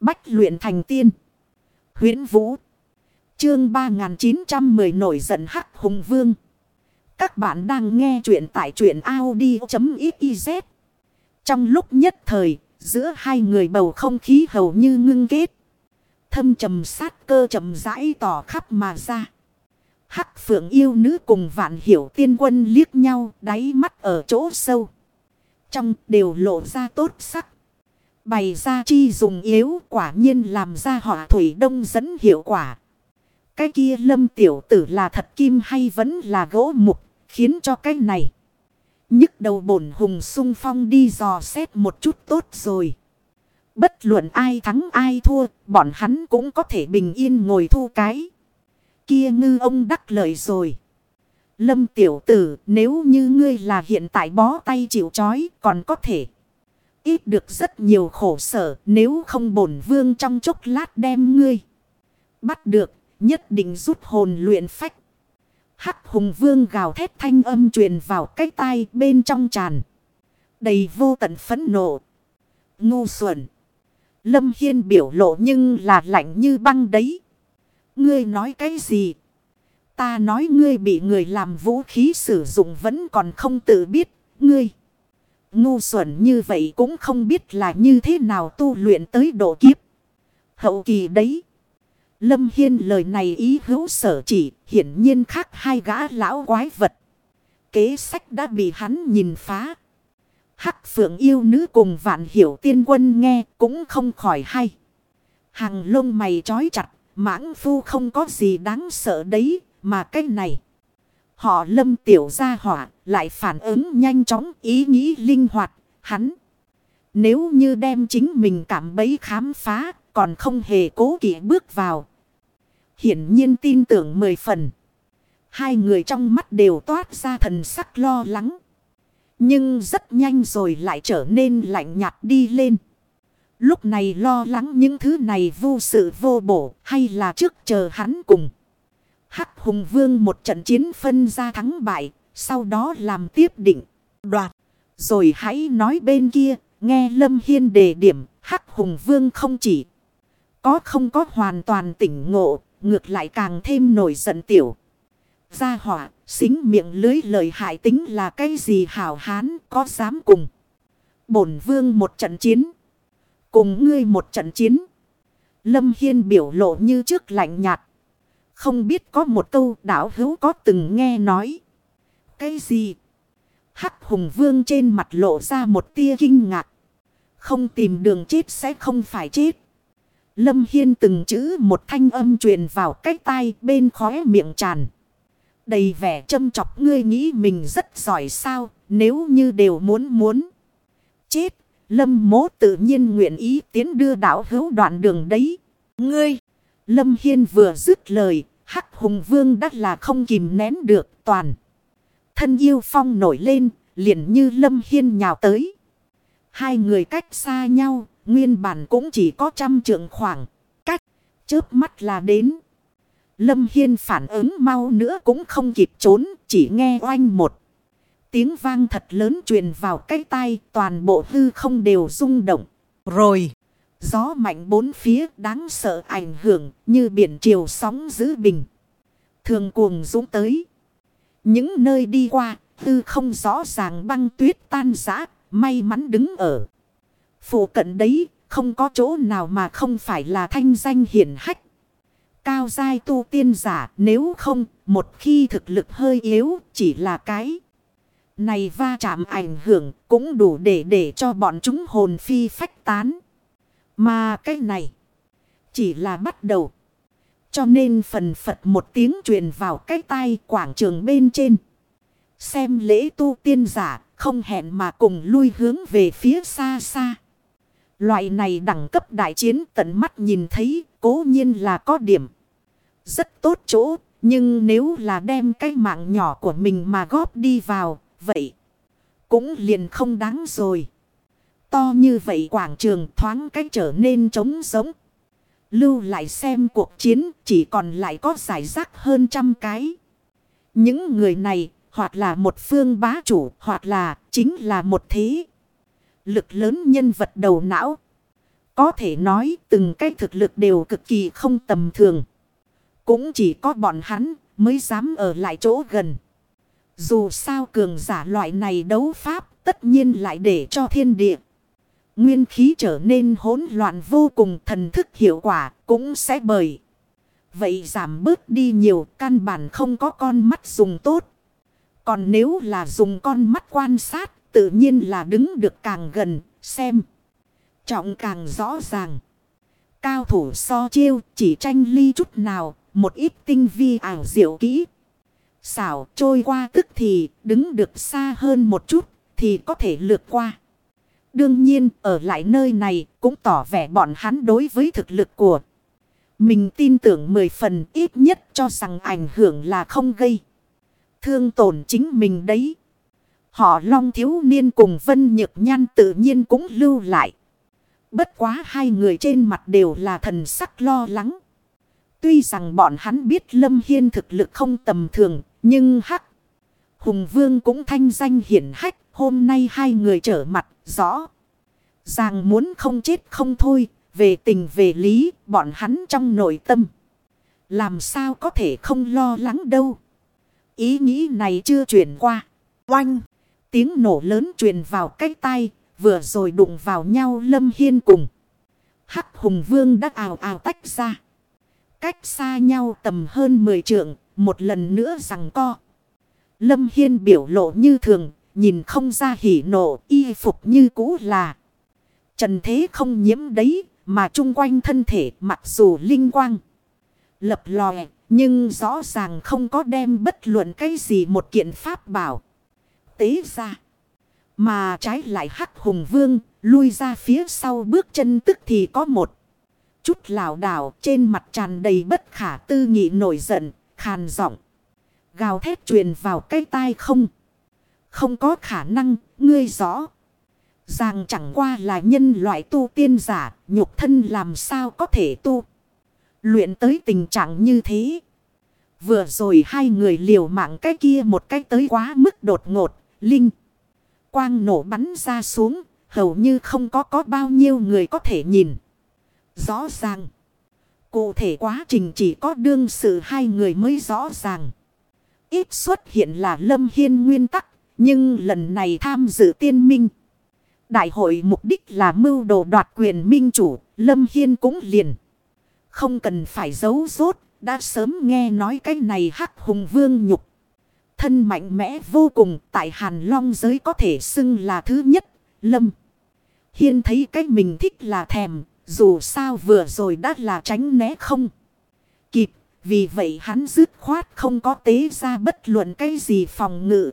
Bách luyện thành tiên. huyễn Vũ. Chương 3910 nổi giận hắc hùng vương. Các bạn đang nghe truyện tại truyện Audi.xyz. Trong lúc nhất thời, giữa hai người bầu không khí hầu như ngưng kết. Thâm trầm sát cơ trầm rãi tỏ khắp mà ra. Hắc phượng yêu nữ cùng vạn hiểu tiên quân liếc nhau đáy mắt ở chỗ sâu. Trong đều lộ ra tốt sắc. Bày ra chi dùng yếu quả nhiên làm ra họa thủy đông dẫn hiệu quả. Cái kia lâm tiểu tử là thật kim hay vẫn là gỗ mục, khiến cho cái này. nhức đầu bổn hùng sung phong đi dò xét một chút tốt rồi. Bất luận ai thắng ai thua, bọn hắn cũng có thể bình yên ngồi thu cái. Kia ngư ông đắc lợi rồi. Lâm tiểu tử, nếu như ngươi là hiện tại bó tay chịu chói còn có thể. Ít được rất nhiều khổ sở, nếu không bổn vương trong chốc lát đem ngươi. Bắt được, nhất định rút hồn luyện phách. Hắc hùng vương gào thét thanh âm truyền vào cái tai bên trong tràn. Đầy vô tận phấn nộ. Ngu xuẩn. Lâm Hiên biểu lộ nhưng là lạnh như băng đấy. Ngươi nói cái gì? Ta nói ngươi bị người làm vũ khí sử dụng vẫn còn không tự biết. Ngươi. Ngu xuẩn như vậy cũng không biết là như thế nào tu luyện tới độ kiếp. Hậu kỳ đấy. Lâm Hiên lời này ý hữu sở chỉ, hiển nhiên khác hai gã lão quái vật. Kế sách đã bị hắn nhìn phá. Hắc phượng yêu nữ cùng vạn hiểu tiên quân nghe cũng không khỏi hay. Hàng lông mày trói chặt, mãng phu không có gì đáng sợ đấy, mà cái này. Họ lâm tiểu ra hỏa, lại phản ứng nhanh chóng, ý nghĩ linh hoạt, hắn. Nếu như đem chính mình cảm bấy khám phá, còn không hề cố kỵ bước vào. Hiển nhiên tin tưởng mười phần. Hai người trong mắt đều toát ra thần sắc lo lắng. Nhưng rất nhanh rồi lại trở nên lạnh nhạt đi lên. Lúc này lo lắng những thứ này vô sự vô bổ hay là trước chờ hắn cùng. Hắc hùng vương một trận chiến phân ra thắng bại, sau đó làm tiếp định, đoạt. Rồi hãy nói bên kia, nghe Lâm Hiên đề điểm, Hắc hùng vương không chỉ có không có hoàn toàn tỉnh ngộ, ngược lại càng thêm nổi giận tiểu. Gia hỏa, xính miệng lưới lời hại tính là cái gì hảo hán có dám cùng. Bổn vương một trận chiến. Cùng ngươi một trận chiến. Lâm Hiên biểu lộ như trước lạnh nhạt. Không biết có một câu đảo hữu có từng nghe nói. Cái gì? Hắc hùng vương trên mặt lộ ra một tia kinh ngạc. Không tìm đường chết sẽ không phải chết. Lâm Hiên từng chữ một thanh âm truyền vào cách tai bên khóe miệng tràn. Đầy vẻ châm chọc ngươi nghĩ mình rất giỏi sao nếu như đều muốn muốn. Chết, Lâm mố tự nhiên nguyện ý tiến đưa đảo hữu đoạn đường đấy. Ngươi, Lâm Hiên vừa dứt lời, Hắc Hùng Vương đắt là không kìm nén được toàn. Thân yêu phong nổi lên, liền như Lâm Hiên nhào tới. Hai người cách xa nhau, Nguyên bản cũng chỉ có trăm trượng khoảng. Cách. Chớp mắt là đến. Lâm Hiên phản ứng mau nữa cũng không kịp trốn. Chỉ nghe oanh một. Tiếng vang thật lớn truyền vào cái tai. Toàn bộ hư không đều rung động. Rồi. Gió mạnh bốn phía đáng sợ ảnh hưởng như biển chiều sóng giữ bình. Thường cuồng dũng tới. Những nơi đi qua, tư không rõ ràng băng tuyết tan giã, may mắn đứng ở. Phụ cận đấy, không có chỗ nào mà không phải là thanh danh hiển hách. Cao giai tu tiên giả nếu không, một khi thực lực hơi yếu, chỉ là cái. Này va chạm ảnh hưởng cũng đủ để để cho bọn chúng hồn phi phách tán. Mà cái này chỉ là bắt đầu. Cho nên phần Phật một tiếng truyền vào cái tai quảng trường bên trên. Xem lễ tu tiên giả không hẹn mà cùng lui hướng về phía xa xa. Loại này đẳng cấp đại chiến tận mắt nhìn thấy cố nhiên là có điểm. Rất tốt chỗ, nhưng nếu là đem cái mạng nhỏ của mình mà góp đi vào, vậy cũng liền không đáng rồi. To như vậy quảng trường thoáng cách trở nên trống giống. Lưu lại xem cuộc chiến, chỉ còn lại có giải rác hơn trăm cái. Những người này, hoặc là một phương bá chủ, hoặc là chính là một thế lực lớn nhân vật đầu não. Có thể nói, từng cái thực lực đều cực kỳ không tầm thường. Cũng chỉ có bọn hắn mới dám ở lại chỗ gần. Dù sao cường giả loại này đấu pháp, tất nhiên lại để cho thiên địa. Nguyên khí trở nên hỗn loạn vô cùng, thần thức hiệu quả cũng sẽ bởi. Vậy giảm bớt đi nhiều, căn bản không có con mắt dùng tốt. Còn nếu là dùng con mắt quan sát, tự nhiên là đứng được càng gần, xem. Trọng càng rõ ràng. Cao thủ so chiêu, chỉ tranh ly chút nào, một ít tinh vi ảo diệu kỹ. Xảo trôi qua tức thì, đứng được xa hơn một chút, thì có thể lược qua. Đương nhiên ở lại nơi này cũng tỏ vẻ bọn hắn đối với thực lực của mình tin tưởng mười phần ít nhất cho rằng ảnh hưởng là không gây. Thương tổn chính mình đấy. Họ long thiếu niên cùng vân nhược nhan tự nhiên cũng lưu lại. Bất quá hai người trên mặt đều là thần sắc lo lắng. Tuy rằng bọn hắn biết Lâm Hiên thực lực không tầm thường, nhưng hắc. Hùng Vương cũng thanh danh hiển hách, hôm nay hai người trở mặt, rõ. Ràng muốn không chết không thôi, về tình về lý, bọn hắn trong nội tâm. Làm sao có thể không lo lắng đâu. Ý nghĩ này chưa chuyển qua. Oanh! Tiếng nổ lớn truyền vào cái tay, vừa rồi đụng vào nhau Lâm Hiên cùng. Hắc Hùng Vương đã ào ào tách ra. Cách xa nhau tầm hơn 10 trượng, một lần nữa rằng co. Lâm Hiên biểu lộ như thường, nhìn không ra hỉ nộ, y phục như cũ là. Trần thế không nhiễm đấy, mà chung quanh thân thể mặc dù linh quang. Lập lòe, nhưng rõ ràng không có đem bất luận cái gì một kiện pháp bảo. Tế ra. Mà trái lại hắc hùng vương, lui ra phía sau bước chân tức thì có một. Chút lảo đảo trên mặt tràn đầy bất khả tư nghị nổi giận, khàn giọng. Gào thét truyền vào cái tai không. Không có khả năng, ngươi rõ. ràng chẳng qua là nhân loại tu tiên giả, nhục thân làm sao có thể tu. Luyện tới tình trạng như thế. Vừa rồi hai người liều mạng cái kia một cái tới quá mức đột ngột, linh. Quang nổ bắn ra xuống, hầu như không có có bao nhiêu người có thể nhìn. Rõ ràng. Cụ thể quá trình chỉ có đương sự hai người mới rõ ràng. Ít xuất hiện là Lâm Hiên nguyên tắc, nhưng lần này tham dự tiên minh. Đại hội mục đích là mưu đồ đoạt quyền minh chủ, Lâm Hiên cũng liền. Không cần phải giấu rốt, đã sớm nghe nói cái này hắc hùng vương nhục. Thân mạnh mẽ vô cùng, tại Hàn Long giới có thể xưng là thứ nhất, Lâm. Hiên thấy cái mình thích là thèm, dù sao vừa rồi đã là tránh né không. Kịp, vì vậy hắn dứt khoát không có tế ra bất luận cái gì phòng ngự.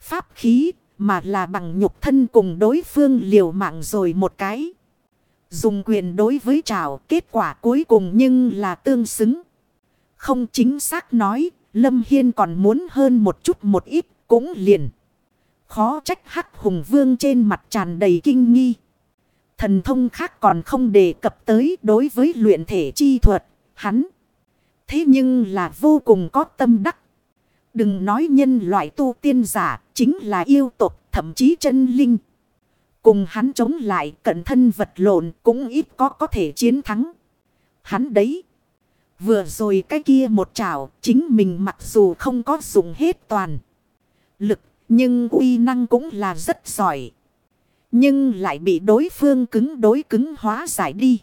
Pháp khí, mà là bằng nhục thân cùng đối phương liều mạng rồi một cái. Dùng quyền đối với trào kết quả cuối cùng nhưng là tương xứng. Không chính xác nói, Lâm Hiên còn muốn hơn một chút một ít, cũng liền. Khó trách hắc hùng vương trên mặt tràn đầy kinh nghi. Thần thông khác còn không đề cập tới đối với luyện thể chi thuật, hắn. Thế nhưng là vô cùng có tâm đắc. Đừng nói nhân loại tu tiên giả, chính là yêu tộc, thậm chí chân linh. Cùng hắn chống lại cận thân vật lộn cũng ít có có thể chiến thắng. Hắn đấy. Vừa rồi cái kia một chảo, chính mình mặc dù không có dùng hết toàn. Lực, nhưng uy năng cũng là rất giỏi. Nhưng lại bị đối phương cứng đối cứng hóa giải đi.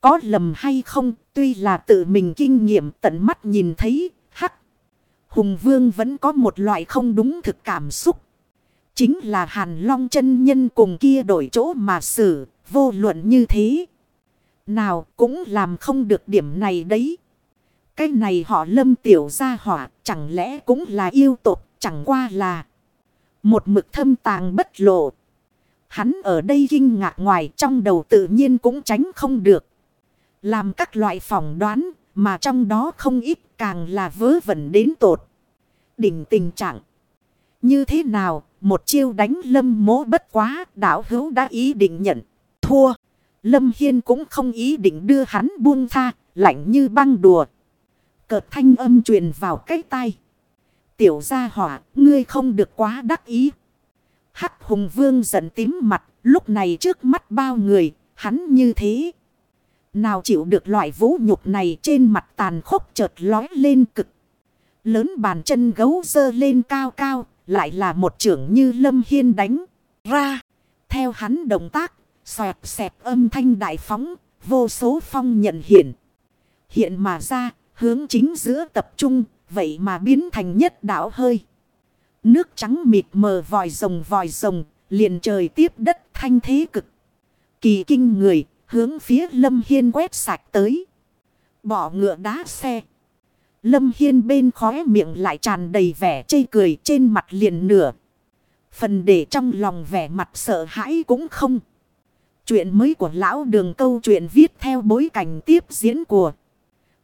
Có lầm hay không, tuy là tự mình kinh nghiệm tận mắt nhìn thấy. Hùng vương vẫn có một loại không đúng thực cảm xúc. Chính là hàn long chân nhân cùng kia đổi chỗ mà xử, vô luận như thế. Nào cũng làm không được điểm này đấy. Cái này họ lâm tiểu gia hỏa chẳng lẽ cũng là yêu tộc chẳng qua là một mực thâm tàng bất lộ. Hắn ở đây kinh ngạc ngoài trong đầu tự nhiên cũng tránh không được. Làm các loại phỏng đoán mà trong đó không ít càng là vớ vẩn đến tột. Đỉnh tình trạng. Như thế nào một chiêu đánh lâm mố bất quá đảo hữu đã ý định nhận. Thua. Lâm Hiên cũng không ý định đưa hắn buông tha. Lạnh như băng đùa. Cợt thanh âm truyền vào cái tay. Tiểu gia hỏa, ngươi không được quá đắc ý. Hắc hùng vương giận tím mặt, lúc này trước mắt bao người, Hắn như thế. Nào chịu được loại vũ nhục này trên mặt tàn khốc chợt lói lên cực. Lớn bàn chân gấu dơ lên cao cao. Lại là một trưởng như Lâm Hiên đánh ra. Theo hắn động tác. Xoẹt xẹp âm thanh đại phóng. Vô số phong nhận hiện. Hiện mà ra. Hướng chính giữa tập trung. Vậy mà biến thành nhất đảo hơi. Nước trắng mịt mờ vòi rồng vòi rồng. Liền trời tiếp đất thanh thế cực. Kỳ kinh người. Hướng phía Lâm Hiên quét sạch tới. Bỏ ngựa đá xe. Lâm Hiên bên khóe miệng lại tràn đầy vẻ chây cười trên mặt liền nửa. Phần để trong lòng vẻ mặt sợ hãi cũng không. Chuyện mới của lão đường câu chuyện viết theo bối cảnh tiếp diễn của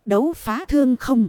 đấu phá thương không.